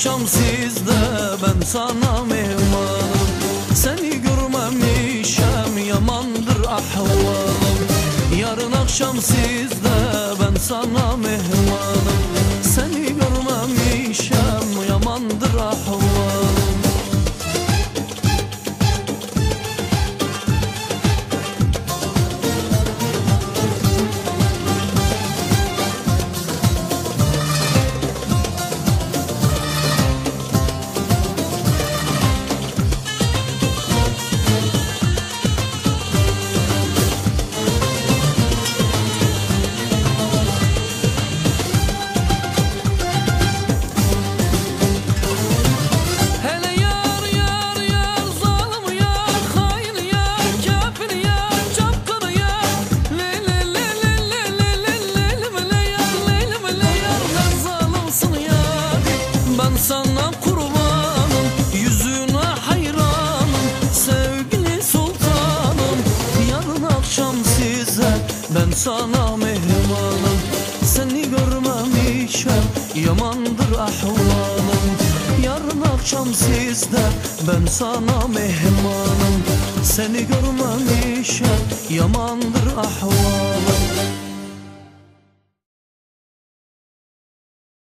akşam sizde ben sana mehmanım Seni görmemişem yamandır ahvalım. Yarın akşam sizde ben sana mehmanım sana kurbanım yüzüne hayranım sevgili sultanım. Yarın akşam size ben sana mehmanım. Seni görmemişem yamandır ahvalım Yarın akşam sizde ben sana mehmanım. Seni görmemişem yamandır ahvalım